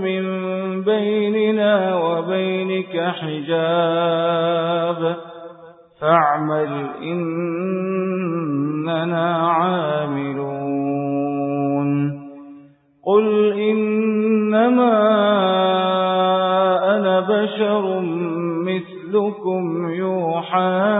ومن بيننا وبينك حجاب. فاعمل إننا عاملون. قل إنما أنا بشر مثلكم يوحى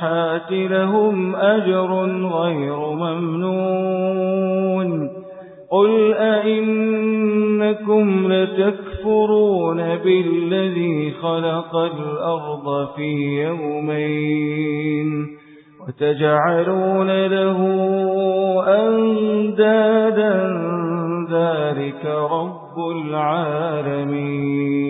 الصالحات لهم أجر غير ممنون قل أئنكم لتكفرون بالذي خلق الأرض في يومين وتجعلون له أندادا ذلك رب العالمين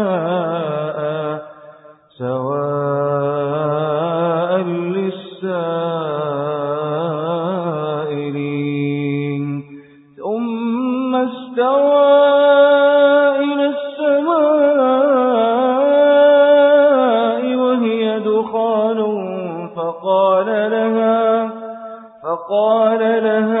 فقال لها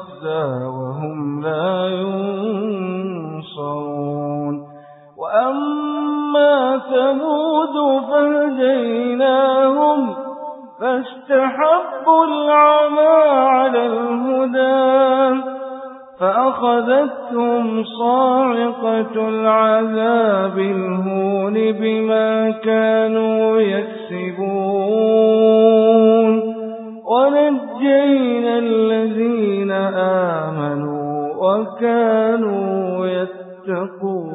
فأخذتهم صاعقة العذاب الهون بما كانوا يكسبون. ونجينا الذين آمنوا وكانوا يتقون.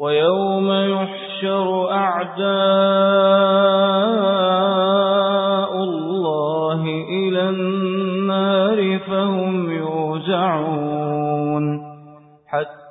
ويوم يحشر أعداء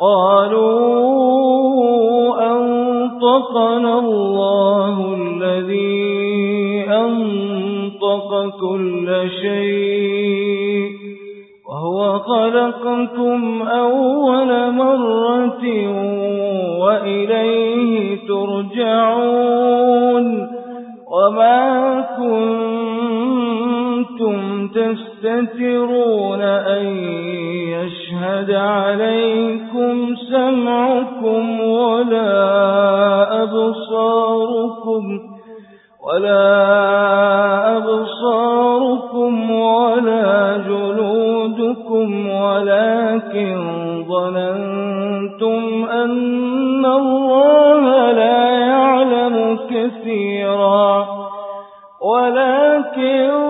قالوا أنطقنا الله الذي أنطق كل شيء وهو خلقكم أول مرة وإليه ترجعون وما كنتم تستترون أن يشهد عليكم سمعكم ولا أبصاركم ولا أبصاركم ولا جلودكم ولكن ظننتم أن الله لا يعلم كثيرا ولكن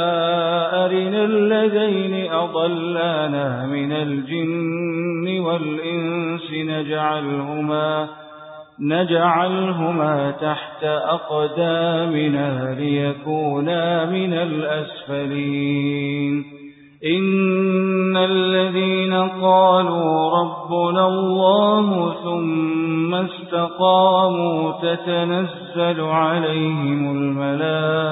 أرنا الذين أضلانا من الجن والإنس نجعلهما نجعلهما تحت أقدامنا ليكونا من الأسفلين. إن الذين قالوا ربنا الله ثم استقاموا تتنزل عليهم الملائكة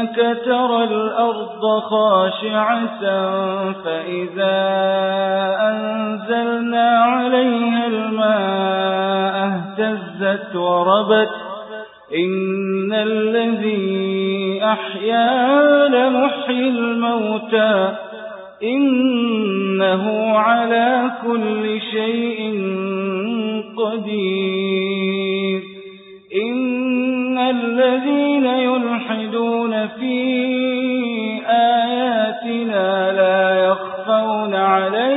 أنك ترى الأرض خاشعة فإذا أنزلنا عليها الماء اهتزت وربت. إن الذي أحيا لمحيي الموتى. إنه على كل شيء قدير.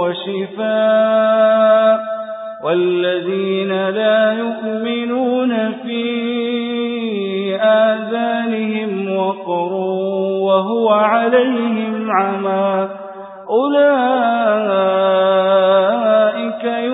وشفاء والذين لا يؤمنون في آذانهم وقر وهو عليهم عمى أولئك ينادون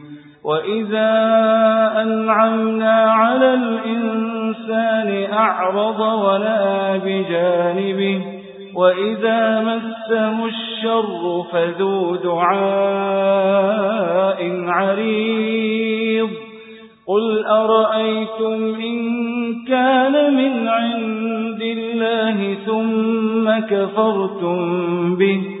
وإذا أنعمنا على الإنسان أعرض ولا بجانبه وإذا مسه الشر فذو دعاء عريض قل أرأيتم إن كان من عند الله ثم كفرتم به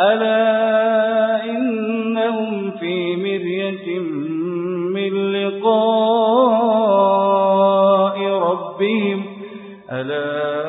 ألا إنهم في مرية من لقاء ربهم. ألا